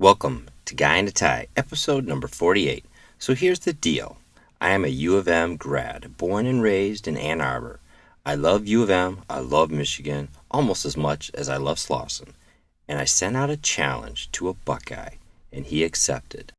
Welcome to Guy in a Tie, episode number 48. So here's the deal I am a U of M grad, born and raised in Ann Arbor. I love U of M, I love Michigan, almost as much as I love Slauson. And I sent out a challenge to a Buckeye, and he accepted.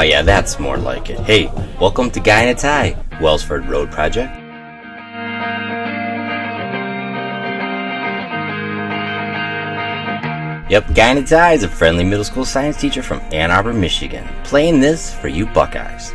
Oh, yeah, that's more like it. Hey, welcome to Guy in a Tie, Welsford Road Project. Yep, Guy in a Tie is a friendly middle school science teacher from Ann Arbor, Michigan, playing this for you Buckeyes.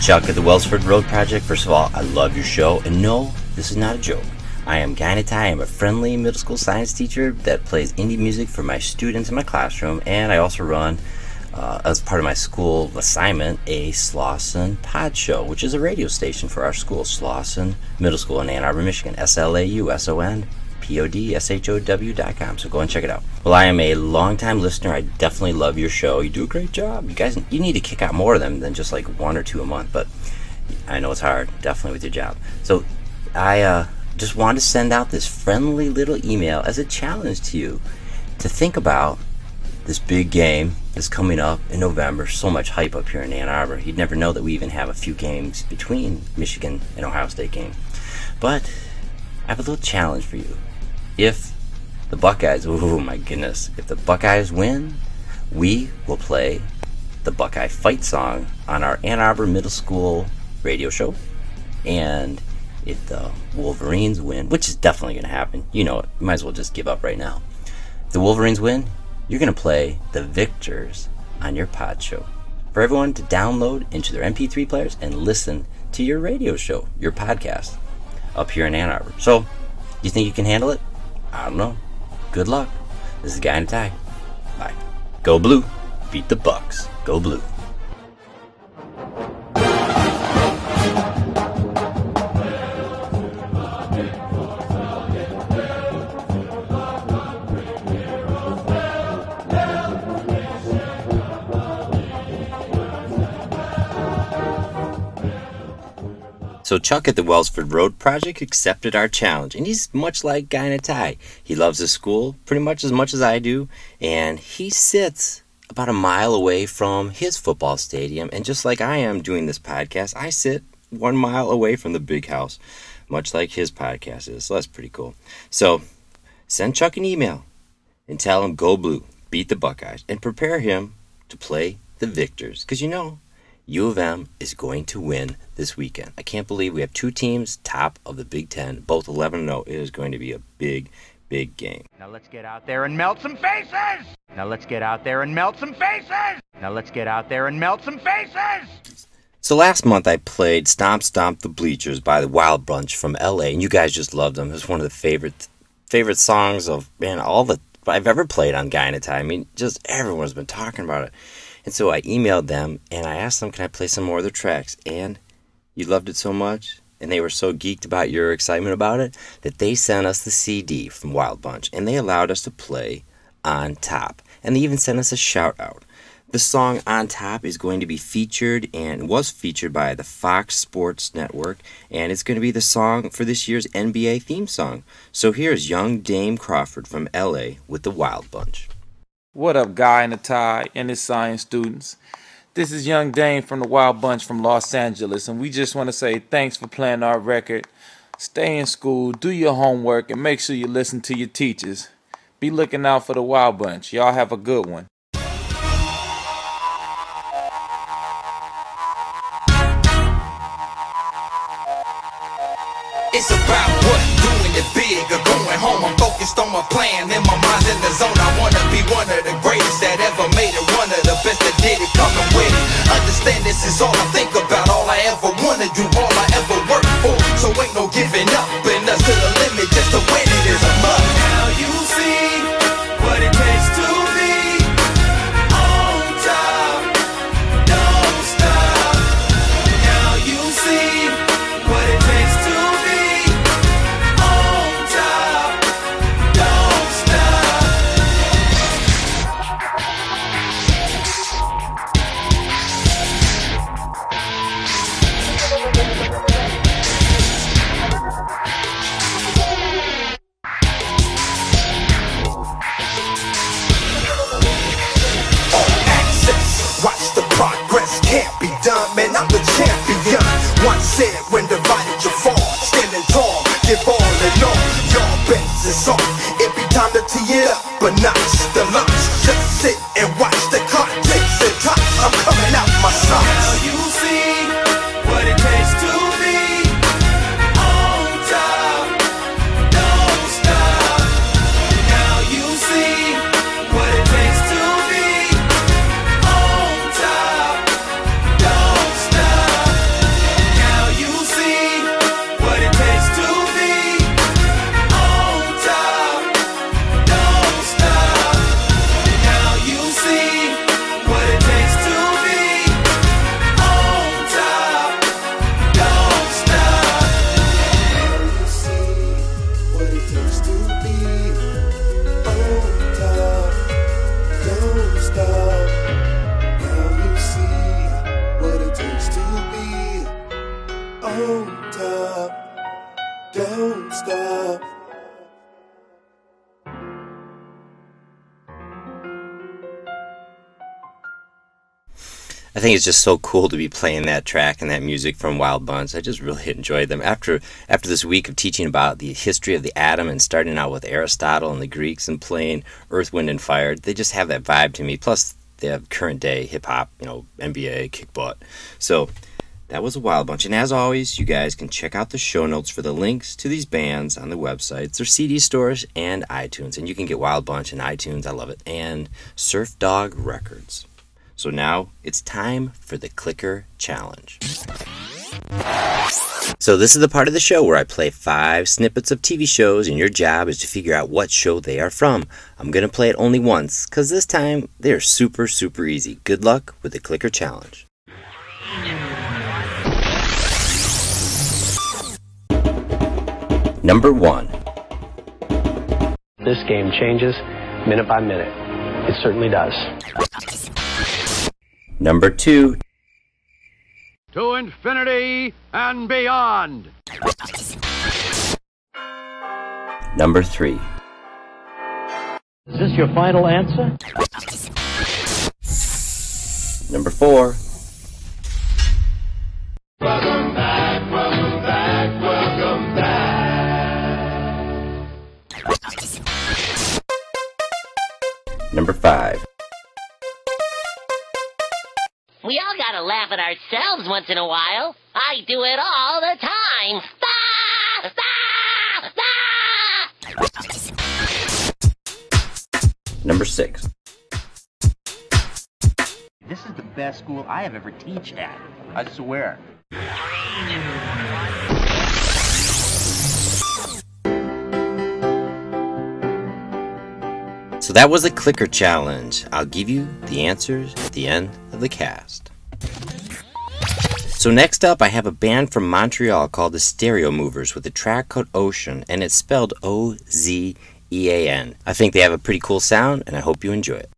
Chuck at the Welsford Road Project. First of all, I love your show, and no, this is not a joke. I am Guy in. I'm a friendly middle school science teacher that plays indie music for my students in my classroom, and I also run, uh, as part of my school assignment, a Slauson Pod Show, which is a radio station for our school, Slauson Middle School in Ann Arbor, Michigan. S L A U S O N P-O-D-S-H-O-W.com. So go and check it out. Well, I am a long-time listener. I definitely love your show. You do a great job. You guys, you need to kick out more of them than just like one or two a month. But I know it's hard, definitely with your job. So I uh, just wanted to send out this friendly little email as a challenge to you to think about this big game that's coming up in November. So much hype up here in Ann Arbor. You'd never know that we even have a few games between Michigan and Ohio State game. But I have a little challenge for you if the Buckeyes, oh my goodness, if the Buckeyes win, we will play the Buckeye fight song on our Ann Arbor Middle School radio show. And if the Wolverines win, which is definitely going to happen, you know it, you might as well just give up right now. If the Wolverines win, you're going to play the Victors on your pod show for everyone to download into their MP3 players and listen to your radio show, your podcast up here in Ann Arbor. So, you think you can handle it? I don't know. Good luck. This is Guy in Tie. Bye. Go blue. Beat the Bucks. Go blue. So Chuck at the Welsford Road Project accepted our challenge, and he's much like Guy in a Tie. He loves his school pretty much as much as I do, and he sits about a mile away from his football stadium. And just like I am doing this podcast, I sit one mile away from the big house, much like his podcast is. So that's pretty cool. So send Chuck an email and tell him go blue, beat the Buckeyes, and prepare him to play the victors. Because you know, U of M is going to win this weekend. I can't believe we have two teams top of the Big Ten, both 11 0. It is going to be a big, big game. Now let's get out there and melt some faces! Now let's get out there and melt some faces! Now let's get out there and melt some faces! So last month I played Stomp Stomp the Bleachers by the Wild Bunch from LA, and you guys just loved them. It was one of the favorite favorite songs of man all the I've ever played on Guy in a Tie. I mean, just everyone's been talking about it. And so I emailed them and I asked them, can I play some more of their tracks? And you loved it so much and they were so geeked about your excitement about it that they sent us the CD from Wild Bunch and they allowed us to play on top. And they even sent us a shout out. The song On Top is going to be featured and was featured by the Fox Sports Network, and it's going to be the song for this year's NBA theme song. So here's young Dame Crawford from LA with the Wild Bunch. What up, Guy in a Tie and his science students? This is Young Dane from the Wild Bunch from Los Angeles, and we just want to say thanks for playing our record. Stay in school, do your homework, and make sure you listen to your teachers. Be looking out for the Wild Bunch. Y'all have a good one. It's about what doing it big or going home. I'm focused on my plan, and my mind's in the zone. I wanna be one of the this is all I think think it's just so cool to be playing that track and that music from Wild Bunch. I just really enjoyed them. After after this week of teaching about the history of the atom and starting out with Aristotle and the Greeks and playing Earth, Wind, and Fire, they just have that vibe to me. Plus, they have current day hip hop, you know, NBA, kick butt. So that was a Wild Bunch. And as always, you guys can check out the show notes for the links to these bands on the websites, their CD stores, and iTunes. And you can get Wild Bunch in iTunes, I love it, and Surf Dog Records. So now it's time for the Clicker Challenge. So, this is the part of the show where I play five snippets of TV shows, and your job is to figure out what show they are from. I'm going to play it only once, because this time they're super, super easy. Good luck with the Clicker Challenge. Number one. This game changes minute by minute. It certainly does. Number two. To infinity and beyond. Number three. Is this your final answer? Number four. Welcome back, welcome back, welcome back. Number five. Gotta laugh at ourselves once in a while. I do it all the time. Ah! Ah! Ah! Number six. This is the best school I have ever teach at. I swear. So that was the clicker challenge. I'll give you the answers at the end of the cast. So next up, I have a band from Montreal called the Stereo Movers with a track called Ocean, and it's spelled O Z E A N. I think they have a pretty cool sound, and I hope you enjoy it.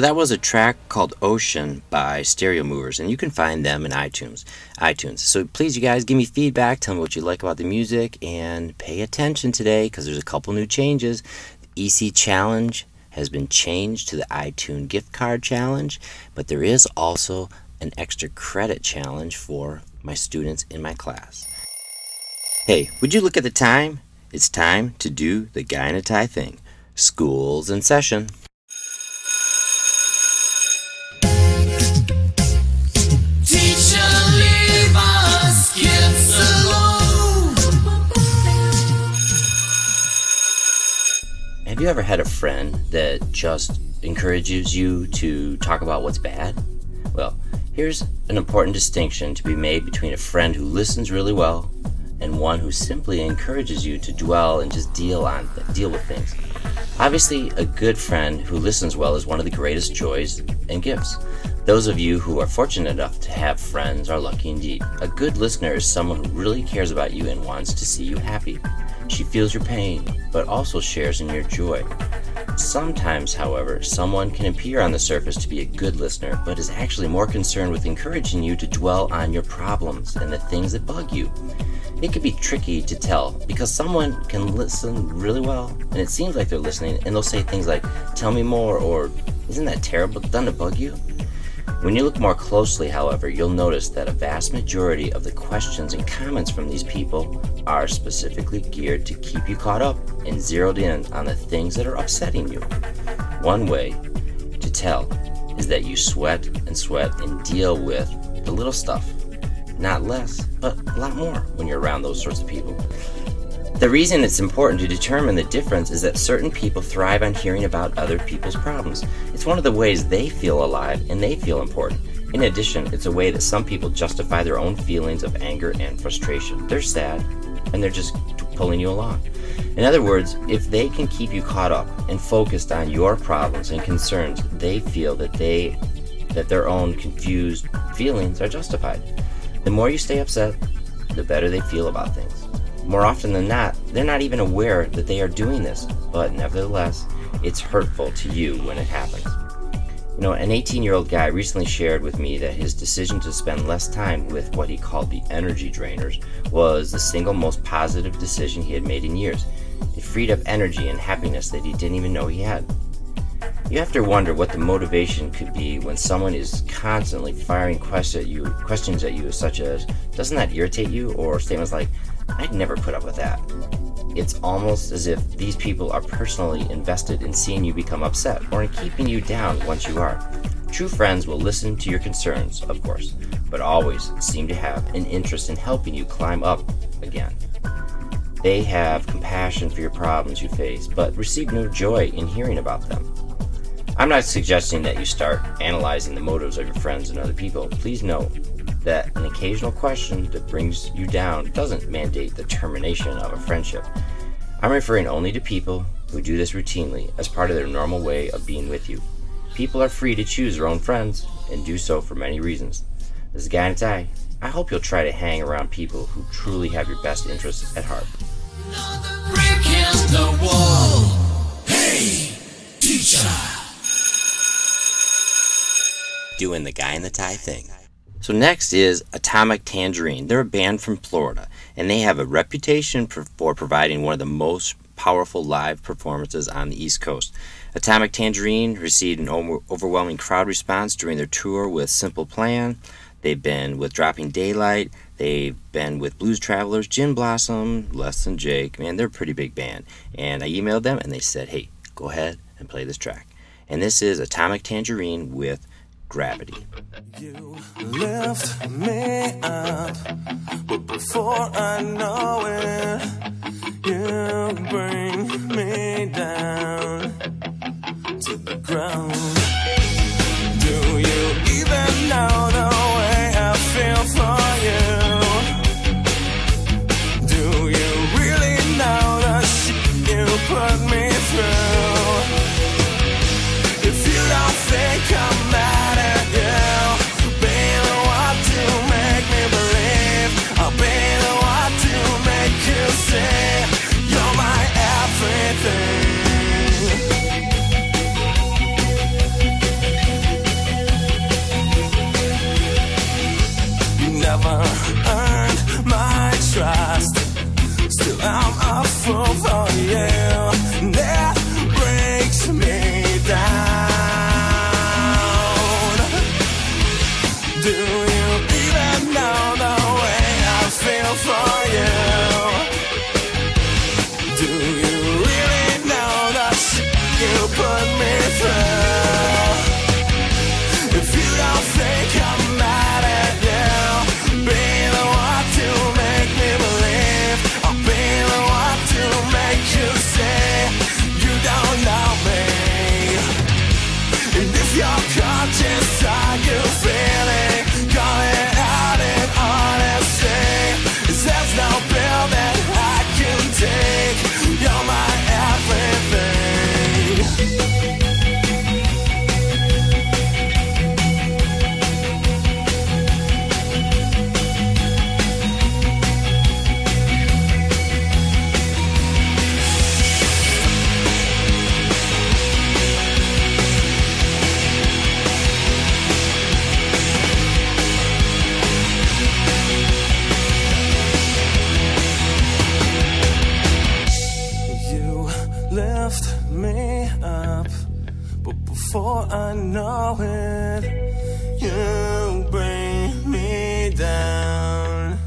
So that was a track called Ocean by Stereo Movers, and you can find them in iTunes. iTunes. So please, you guys, give me feedback. Tell me what you like about the music, and pay attention today because there's a couple new changes. The EC Challenge has been changed to the iTunes Gift Card Challenge, but there is also an extra credit challenge for my students in my class. Hey, would you look at the time? It's time to do the tie thing. School's in session. Have you ever had a friend that just encourages you to talk about what's bad? Well, here's an important distinction to be made between a friend who listens really well and one who simply encourages you to dwell and just deal on deal with things. Obviously, a good friend who listens well is one of the greatest joys and gifts. Those of you who are fortunate enough to have friends are lucky indeed. A good listener is someone who really cares about you and wants to see you happy. She feels your pain, but also shares in your joy. Sometimes, however, someone can appear on the surface to be a good listener, but is actually more concerned with encouraging you to dwell on your problems and the things that bug you. It can be tricky to tell because someone can listen really well and it seems like they're listening and they'll say things like, Tell me more, or Isn't that terrible? Doesn't it bug you? When you look more closely, however, you'll notice that a vast majority of the questions and comments from these people are specifically geared to keep you caught up and zeroed in on the things that are upsetting you. One way to tell is that you sweat and sweat and deal with the little stuff. Not less, but a lot more when you're around those sorts of people. The reason it's important to determine the difference is that certain people thrive on hearing about other people's problems. It's one of the ways they feel alive and they feel important. In addition, it's a way that some people justify their own feelings of anger and frustration. They're sad and they're just pulling you along. In other words, if they can keep you caught up and focused on your problems and concerns, they feel that they that their own confused feelings are justified. The more you stay upset, the better they feel about things. More often than not, they're not even aware that they are doing this, but nevertheless, it's hurtful to you when it happens. You know, an 18 year old guy recently shared with me that his decision to spend less time with what he called the energy drainers was the single most positive decision he had made in years. It freed up energy and happiness that he didn't even know he had. You have to wonder what the motivation could be when someone is constantly firing questions at you, questions at you, such as, "Doesn't that irritate you?" or statements like, "I'd never put up with that." It's almost as if these people are personally invested in seeing you become upset or in keeping you down once you are. True friends will listen to your concerns, of course, but always seem to have an interest in helping you climb up again. They have compassion for your problems you face, but receive no joy in hearing about them. I'm not suggesting that you start analyzing the motives of your friends and other people. Please note that an occasional question that brings you down doesn't mandate the termination of a friendship. I'm referring only to people who do this routinely as part of their normal way of being with you. People are free to choose their own friends and do so for many reasons. This is Guy in a Tie. I hope you'll try to hang around people who truly have your best interests at heart. The wall. Hey, teacher. doing the guy in the tie thing. So next is Atomic Tangerine. They're a band from Florida, and they have a reputation for, providing one of the most powerful live performances on the East Coast. Atomic Tangerine received an overwhelming crowd response during their tour with Simple Plan. They've been with Dropping Daylight. They've been with Blues Travelers, Gin Blossom, Less Than Jake. Man, they're a pretty big band. And I emailed them, and they said, "Hey, go ahead and play this track." And this is Atomic Tangerine with Gravity. Lift me up, but before I know it, you bring me down to the ground. Do you even know the way I feel for you? Do you really know the shit you put me through? If you don't think I'm for oh you. That breaks me down. Do lift me up, but before I know it, you bring me down.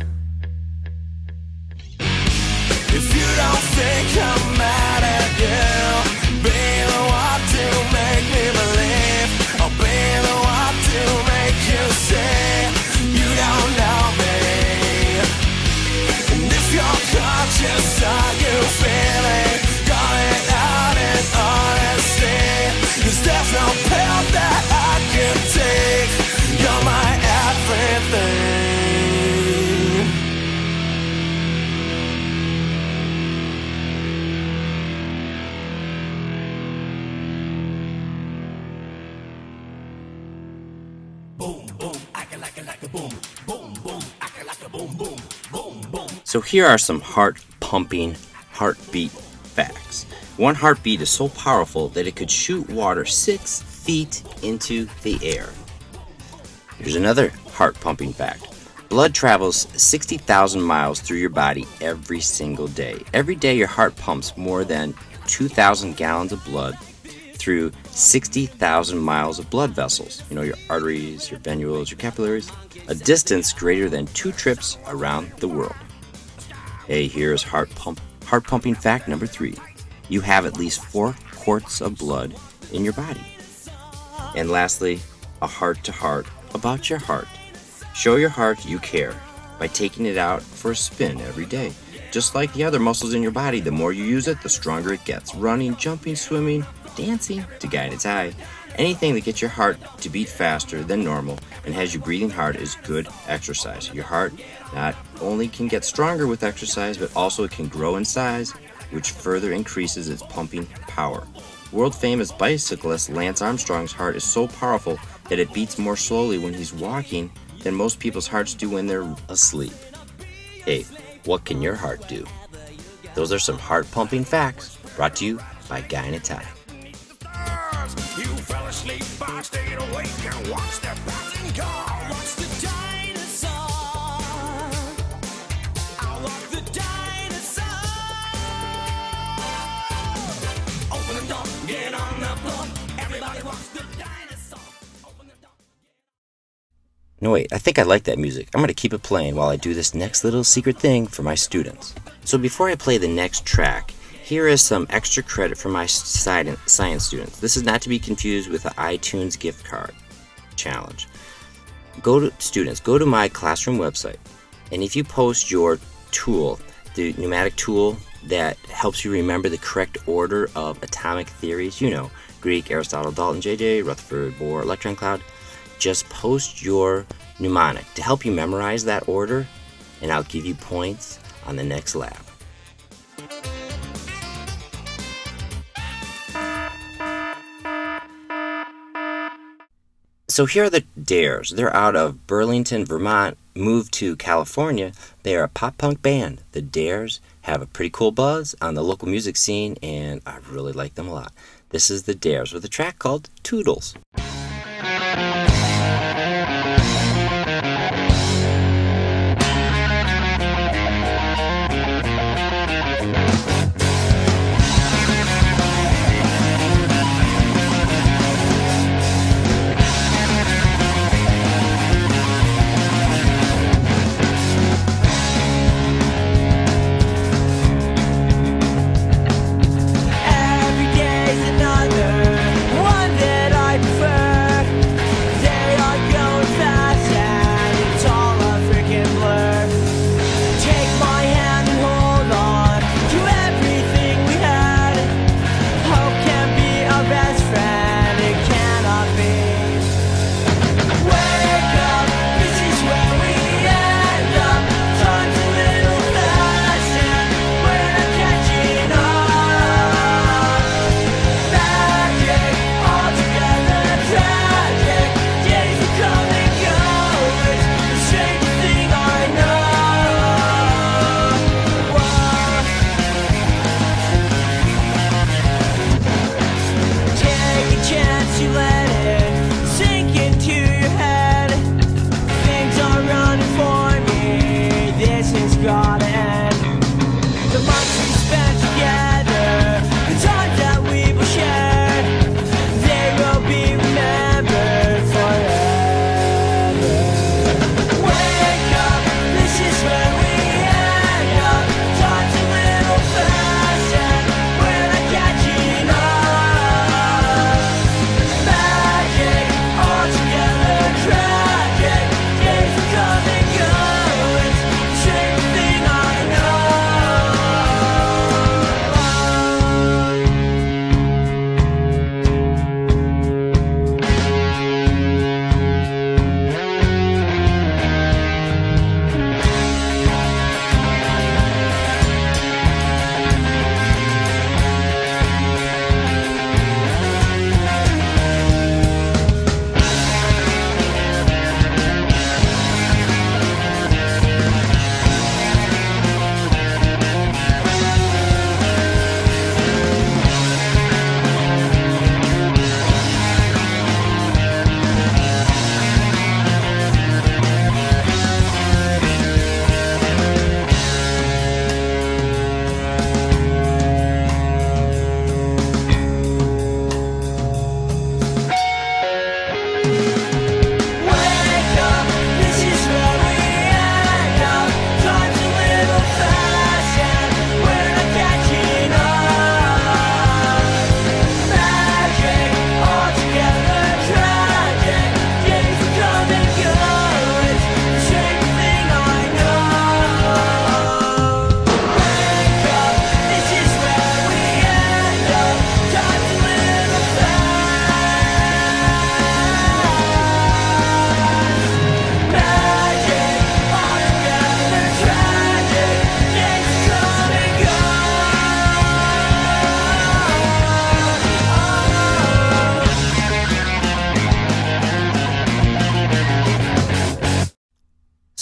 If you don't think I'm mad at you, So here are some heart pumping heartbeat facts. One heartbeat is so powerful that it could shoot water six feet into the air. Here's another heart pumping fact. Blood travels 60,000 miles through your body every single day. Every day, your heart pumps more than 2,000 gallons of blood through 60,000 miles of blood vessels. You know, your arteries, your venules, your capillaries. A distance greater than two trips around the world. Hey, here's heart pump heart pumping fact number three. You have at least four quarts of blood in your body. And lastly, a heart to heart about your heart. Show your heart you care by taking it out for a spin every day. Just like the other muscles in your body, the more you use it, the stronger it gets. Running, jumping, swimming, dancing to Guy in Tie. Anything that gets your heart to beat faster than normal and has you breathing hard is good exercise. Your heart not only can get stronger with exercise, but also it can grow in size, which further increases its pumping power. World famous bicyclist Lance Armstrong's heart is so powerful that it beats more slowly when he's walking than most people's hearts do when they're asleep. Hey, what can your heart do? Those are some heart pumping facts brought to you by Guy in a Tie. No, wait, I think I like that music. I'm going to keep it playing while I do this next little secret thing for my students. So before I play the next track, here is some extra credit for my science students. This is not to be confused with the iTunes gift card challenge. Go to students, go to my classroom website, and if you post your tool, the pneumatic tool that helps you remember the correct order of atomic theories, you know, Greek, Aristotle, Dalton, JJ, Rutherford, Bohr, electron cloud, just post your mnemonic to help you memorize that order, and I'll give you points on the next lap. So here are the Dares. They're out of Burlington, Vermont, moved to California. They are a pop punk band. The Dares have a pretty cool buzz on the local music scene, and I really like them a lot. This is the Dares with a track called Toodles.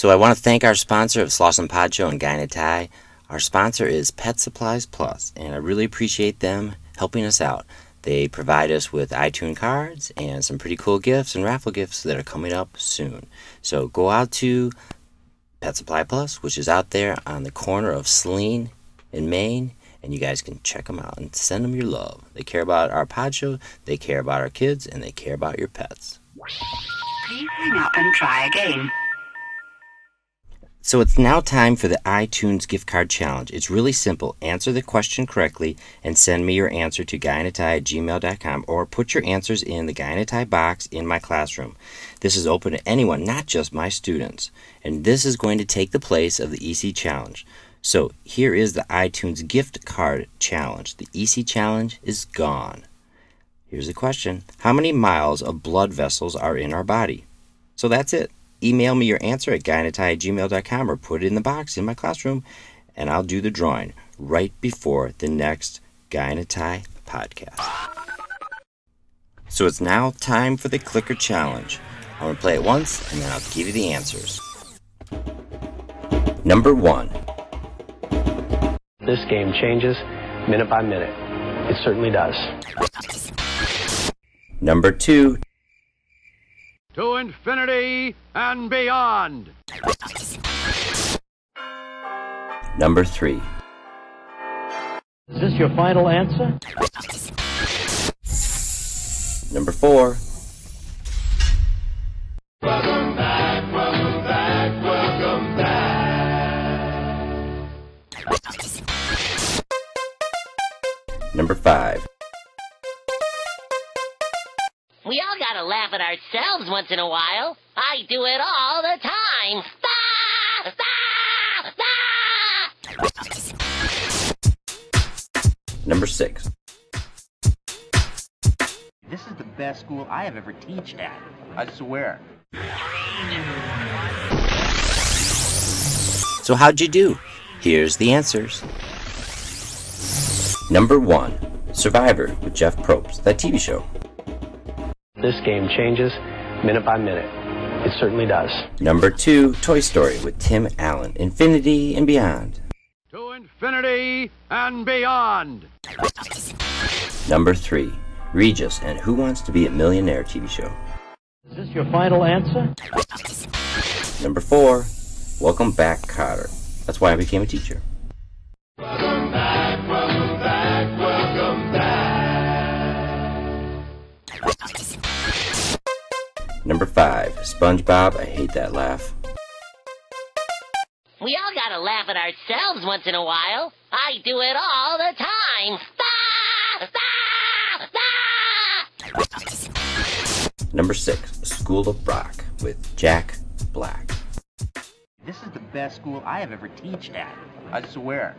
So I want to thank our sponsor of Slauson Pod Show and Guy Tie. Our sponsor is Pet Supplies Plus, and I really appreciate them helping us out. They provide us with iTunes cards and some pretty cool gifts and raffle gifts that are coming up soon. So go out to Pet Supply Plus, which is out there on the corner of Saline in Main, and you guys can check them out and send them your love. They care about our show, they care about our kids, and they care about your pets. Please hang up and try again. So it's now time for the iTunes gift card challenge. It's really simple. Answer the question correctly and send me your answer to guyinatie at gmail.com or put your answers in the Guy in box in my classroom. This is open to anyone, not just my students. And this is going to take the place of the EC challenge. So here is the iTunes gift card challenge. The EC challenge is gone. Here's the question How many miles of blood vessels are in our body? So that's it. Email me your answer at guyinatie at gmail.com or put it in the box in my classroom, and I'll do the drawing right before the next Guy in podcast. So it's now time for the clicker challenge. I'm going to play it once, and then I'll give you the answers. Number one. This game changes minute by minute. It certainly does. Number two. To infinity and beyond. Number three. Is this your final answer? Number four. Welcome back, welcome back, welcome back. Number five. Laugh at ourselves once in a while. I do it all the time. Bah! Bah! Bah! Number six. This is the best school I have ever teach at. I swear. So how'd you do? Here's the answers. Number one. Survivor with Jeff Probst, that TV show. This game changes minute by minute. It certainly does. Number two, Toy Story with Tim Allen, Infinity and Beyond. To infinity and beyond. Number three, Regis and Who Wants to Be a Millionaire TV show. Is this your final answer? Number four, Welcome Back, Kotter. That's why I became a teacher. Number five, SpongeBob, I Hate That Laugh. We all gotta laugh at ourselves once in a while. I do it all the time. Number six, School of Rock with Jack Black. This is the best school I have ever teach at. I swear.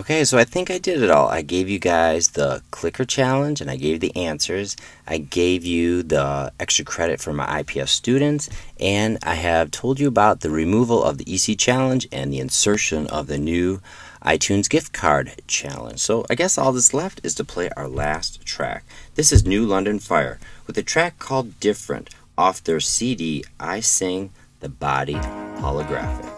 Okay, so I think I did it all. I gave you guys the clicker challenge and I gave you the answers. I gave you the extra credit for my IPS students, and I have told you about the removal of the EC challenge and the insertion of the new iTunes gift card challenge. So I guess all that's left is to play our last track. This is New London Fire with a track called Different off their CD I Sing the Body Holographic.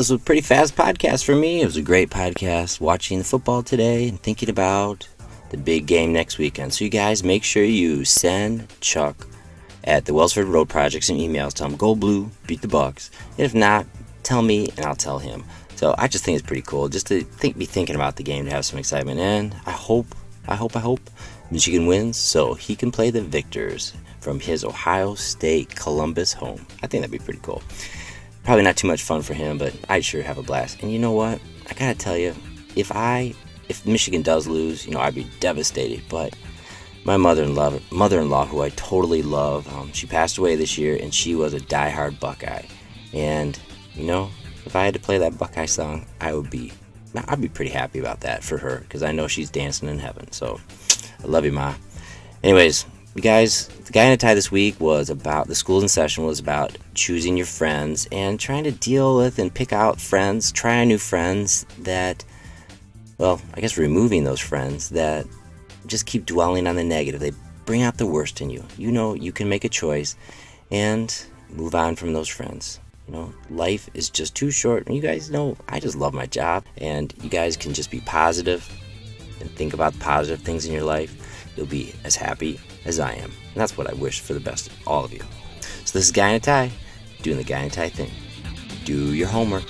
This was a pretty fast podcast for me. It was a great podcast watching the football today and thinking about the big game next weekend. So, you guys make sure you send Chuck at the Wellsford Road Project some emails. Tell him, go blue, beat the Bucks. And if not, tell me and I'll tell him. So, I just think it's pretty cool just to think, be thinking about the game to have some excitement. And I hope, I hope, I hope Michigan wins so he can play the victors from his Ohio State Columbus home. I think that'd be pretty cool probably not too much fun for him, but I'd sure have a blast. And you know what? I gotta tell you, if I, if Michigan does lose, you know, I'd be devastated. But my mother-in-law, mother-in-law, who I totally love, um, she passed away this year, and she was a die-hard Buckeye. And you know, if I had to play that Buckeye song, I would be, I'd be pretty happy about that for her, because I know she's dancing in heaven. So, I love you, ma. Anyways, guys, the guy in a tie this week was about the schools in session was about choosing your friends and trying to deal with and pick out friends, try new friends that, well, I guess removing those friends that just keep dwelling on the negative. They bring out the worst in you. You know, you can make a choice and move on from those friends. You know, life is just too short. And you guys know I just love my job, and you guys can just be positive and think about positive things in your life. You'll be as happy as I am. And that's what I wish for the best of all of you. So this is Guy in a Tie, doing the Guy in a Tie thing. Do your homework.